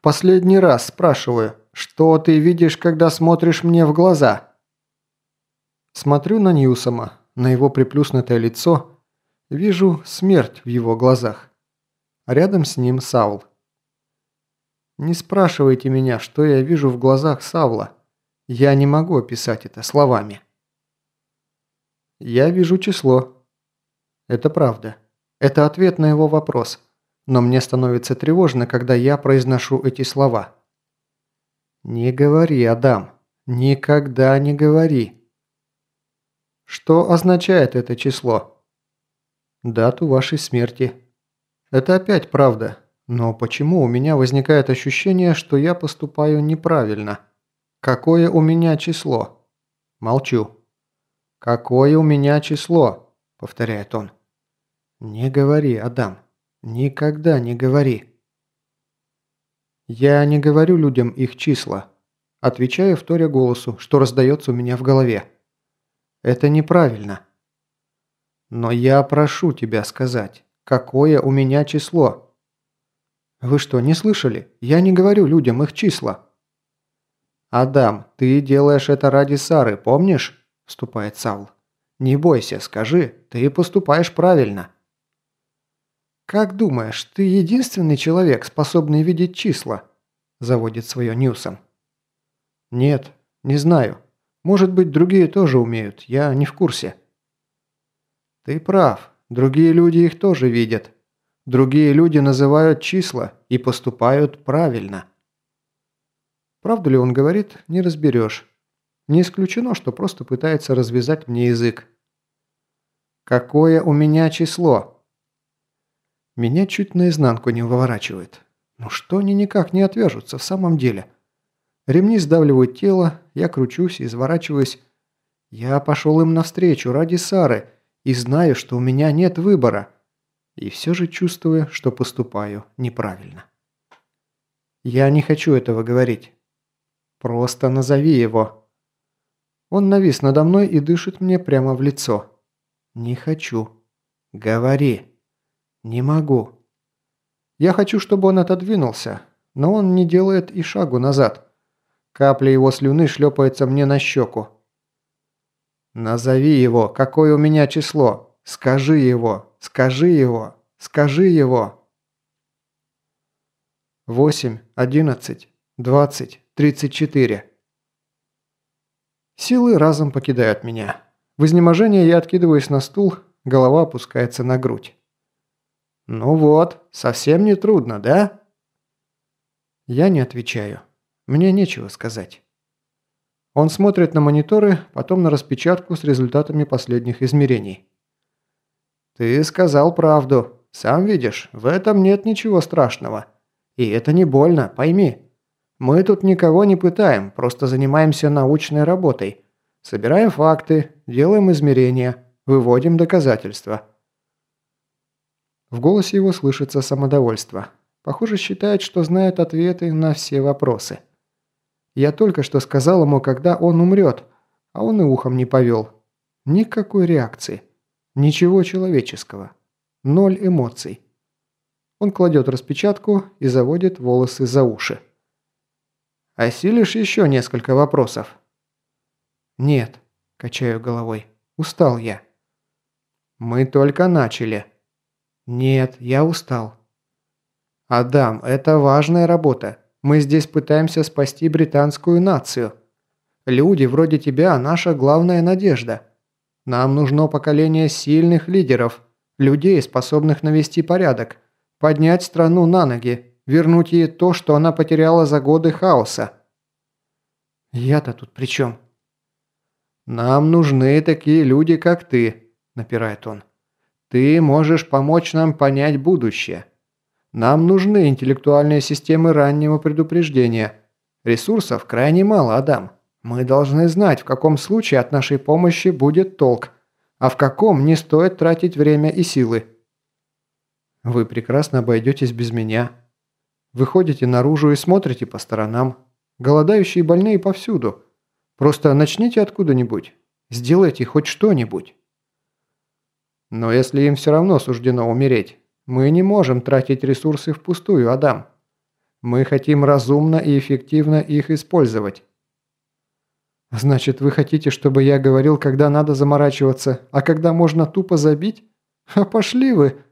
Последний раз спрашиваю, что ты видишь, когда смотришь мне в глаза?» Смотрю на Ньюсома, на его приплюснутое лицо, вижу смерть в его глазах. Рядом с ним Саул. Не спрашивайте меня, что я вижу в глазах Савла. Я не могу описать это словами. Я вижу число. Это правда. Это ответ на его вопрос. Но мне становится тревожно, когда я произношу эти слова. Не говори, Адам. Никогда не говори. Что означает это число? Дату вашей смерти. Это опять правда. Но почему у меня возникает ощущение, что я поступаю неправильно? Какое у меня число? Молчу. «Какое у меня число?» – повторяет он. «Не говори, Адам. Никогда не говори». Я не говорю людям их числа. Отвечаю вторя голосу, что раздается у меня в голове. Это неправильно. Но я прошу тебя сказать, какое у меня число? «Вы что, не слышали? Я не говорю людям их числа». «Адам, ты делаешь это ради Сары, помнишь?» – вступает Саул. «Не бойся, скажи, ты поступаешь правильно». «Как думаешь, ты единственный человек, способный видеть числа?» – заводит свое Ньюсом. «Нет, не знаю. Может быть, другие тоже умеют, я не в курсе». «Ты прав, другие люди их тоже видят», Другие люди называют числа и поступают правильно. Правду ли он говорит, не разберешь. Не исключено, что просто пытается развязать мне язык. «Какое у меня число?» Меня чуть наизнанку не выворачивает. Ну что они никак не отвяжутся в самом деле? Ремни сдавливают тело, я кручусь, изворачиваюсь. Я пошел им навстречу ради Сары и знаю, что у меня нет выбора и все же чувствую, что поступаю неправильно. Я не хочу этого говорить. Просто назови его. Он навис надо мной и дышит мне прямо в лицо. Не хочу. Говори. Не могу. Я хочу, чтобы он отодвинулся, но он не делает и шагу назад. Капля его слюны шлепается мне на щеку. «Назови его, какое у меня число. Скажи его, Скажи его! Скажи его!» Восемь, одиннадцать, двадцать, тридцать четыре. Силы разом покидают меня. В изнеможении я откидываюсь на стул, голова опускается на грудь. «Ну вот, совсем не трудно, да?» Я не отвечаю. Мне нечего сказать. Он смотрит на мониторы, потом на распечатку с результатами последних измерений. «Ты сказал правду. Сам видишь, в этом нет ничего страшного. И это не больно, пойми. Мы тут никого не пытаем, просто занимаемся научной работой. Собираем факты, делаем измерения, выводим доказательства». В голосе его слышится самодовольство. Похоже, считает, что знает ответы на все вопросы. Я только что сказал ему, когда он умрет, а он и ухом не повел. Никакой реакции. Ничего человеческого. Ноль эмоций. Он кладет распечатку и заводит волосы за уши. «Осилишь еще несколько вопросов?» «Нет», – качаю головой. «Устал я». «Мы только начали». «Нет, я устал». «Адам, это важная работа. Мы здесь пытаемся спасти британскую нацию. Люди вроде тебя – наша главная надежда. Нам нужно поколение сильных лидеров, людей, способных навести порядок, поднять страну на ноги, вернуть ей то, что она потеряла за годы хаоса. Я-то тут при чем? Нам нужны такие люди, как ты, напирает он. Ты можешь помочь нам понять будущее. Нам нужны интеллектуальные системы раннего предупреждения. Ресурсов крайне мало, Адам. Мы должны знать, в каком случае от нашей помощи будет толк, а в каком не стоит тратить время и силы. Вы прекрасно обойдетесь без меня. Выходите наружу и смотрите по сторонам. Голодающие больные повсюду. Просто начните откуда-нибудь. Сделайте хоть что-нибудь. Но если им все равно суждено умереть, мы не можем тратить ресурсы впустую, Адам. Мы хотим разумно и эффективно их использовать. Значит, вы хотите, чтобы я говорил, когда надо заморачиваться, а когда можно тупо забить? А пошли вы!»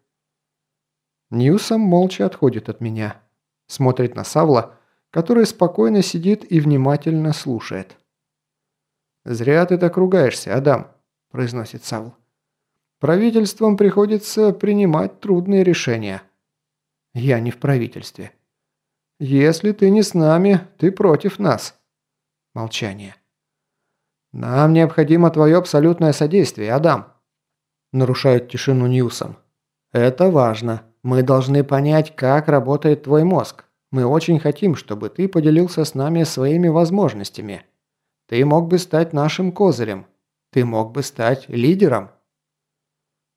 Ньюсом молча отходит от меня. Смотрит на Савла, который спокойно сидит и внимательно слушает. «Зря ты так ругаешься, Адам», – произносит Савл. «Правительством приходится принимать трудные решения». «Я не в правительстве». «Если ты не с нами, ты против нас». Молчание. «Нам необходимо твое абсолютное содействие, Адам», – нарушает тишину Ньюсом. «Это важно. Мы должны понять, как работает твой мозг. Мы очень хотим, чтобы ты поделился с нами своими возможностями. Ты мог бы стать нашим козырем. Ты мог бы стать лидером».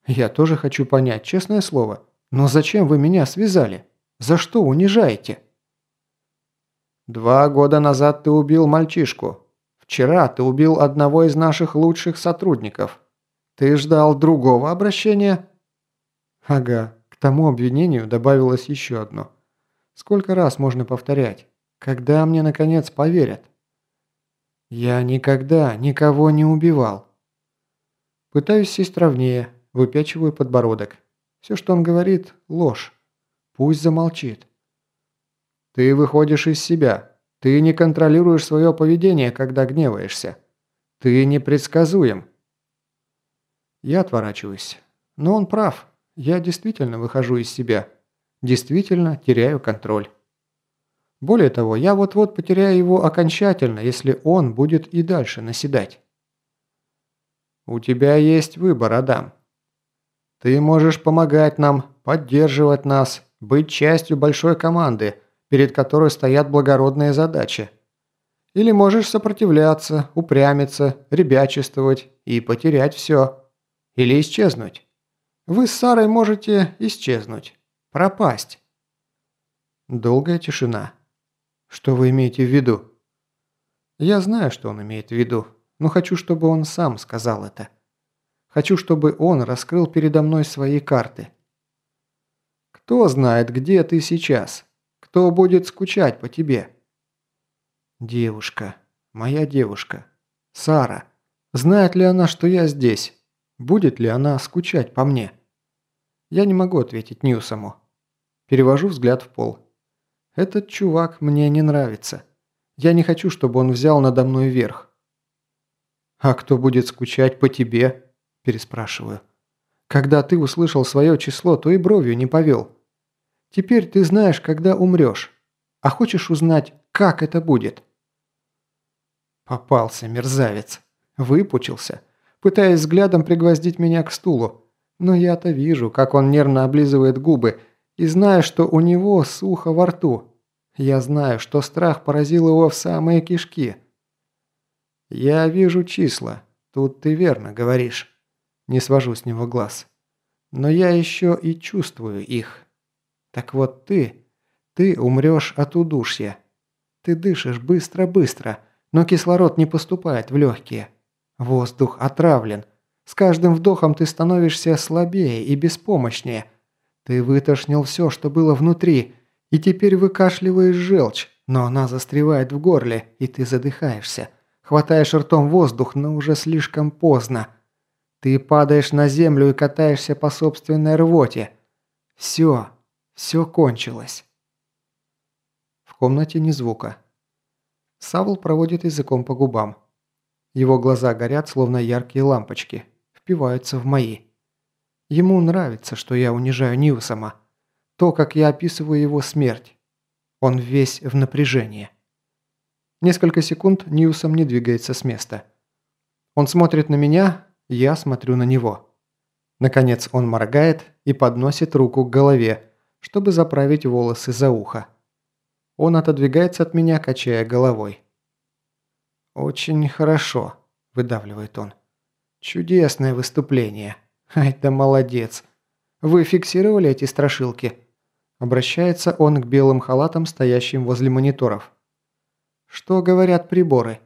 «Я тоже хочу понять, честное слово. Но зачем вы меня связали? За что унижаете?» «Два года назад ты убил мальчишку. Вчера ты убил одного из наших лучших сотрудников. Ты ждал другого обращения?» «Ага, к тому обвинению добавилось еще одно. Сколько раз можно повторять? Когда мне, наконец, поверят?» «Я никогда никого не убивал». Пытаюсь сесть ровнее, выпячиваю подбородок. Все, что он говорит – ложь. Пусть замолчит. «Ты выходишь из себя. Ты не контролируешь свое поведение, когда гневаешься. Ты непредсказуем». Я отворачиваюсь. Но он прав. Я действительно выхожу из себя. Действительно теряю контроль. Более того, я вот-вот потеряю его окончательно, если он будет и дальше наседать. У тебя есть выбор, Адам. Ты можешь помогать нам, поддерживать нас, быть частью большой команды, перед которой стоят благородные задачи. Или можешь сопротивляться, упрямиться, ребячествовать и потерять все. Или исчезнуть. Вы с Сарой можете исчезнуть. Пропасть. Долгая тишина. Что вы имеете в виду? Я знаю, что он имеет в виду, но хочу, чтобы он сам сказал это. Хочу, чтобы он раскрыл передо мной свои карты. Кто знает, где ты сейчас? Кто будет скучать по тебе? Девушка. Моя девушка. Сара. Знает ли она, что я здесь? Будет ли она скучать по мне? Я не могу ответить Ньюсому. Перевожу взгляд в пол. Этот чувак мне не нравится. Я не хочу, чтобы он взял надо мной верх. «А кто будет скучать по тебе?» – переспрашиваю. «Когда ты услышал свое число, то и бровью не повел. Теперь ты знаешь, когда умрешь. А хочешь узнать, как это будет?» Попался мерзавец. Выпучился, пытаясь взглядом пригвоздить меня к стулу. Но я-то вижу, как он нервно облизывает губы, и знаю, что у него сухо во рту. Я знаю, что страх поразил его в самые кишки. Я вижу числа. Тут ты верно говоришь. Не свожу с него глаз. Но я еще и чувствую их. Так вот ты, ты умрешь от удушья. Ты дышишь быстро-быстро, но кислород не поступает в легкие. Воздух отравлен. С каждым вдохом ты становишься слабее и беспомощнее. Ты вытошнил все, что было внутри, и теперь выкашливаешь желчь, но она застревает в горле, и ты задыхаешься. Хватаешь ртом воздух, но уже слишком поздно. Ты падаешь на землю и катаешься по собственной рвоте. Все, все кончилось. В комнате ни звука. Савл проводит языком по губам. Его глаза горят, словно яркие лампочки, впиваются в мои. Ему нравится, что я унижаю Ньюсома. То, как я описываю его смерть. Он весь в напряжении. Несколько секунд Ньюсом не двигается с места. Он смотрит на меня, я смотрю на него. Наконец он моргает и подносит руку к голове, чтобы заправить волосы за ухо. Он отодвигается от меня, качая головой. «Очень хорошо», – выдавливает он. «Чудесное выступление. Ай да молодец. Вы фиксировали эти страшилки?» Обращается он к белым халатам, стоящим возле мониторов. «Что говорят приборы?»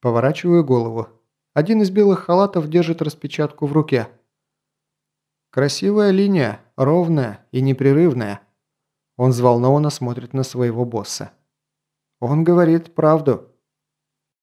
Поворачиваю голову. Один из белых халатов держит распечатку в руке. «Красивая линия, ровная и непрерывная. Он взволнованно смотрит на своего босса. «Он говорит правду»,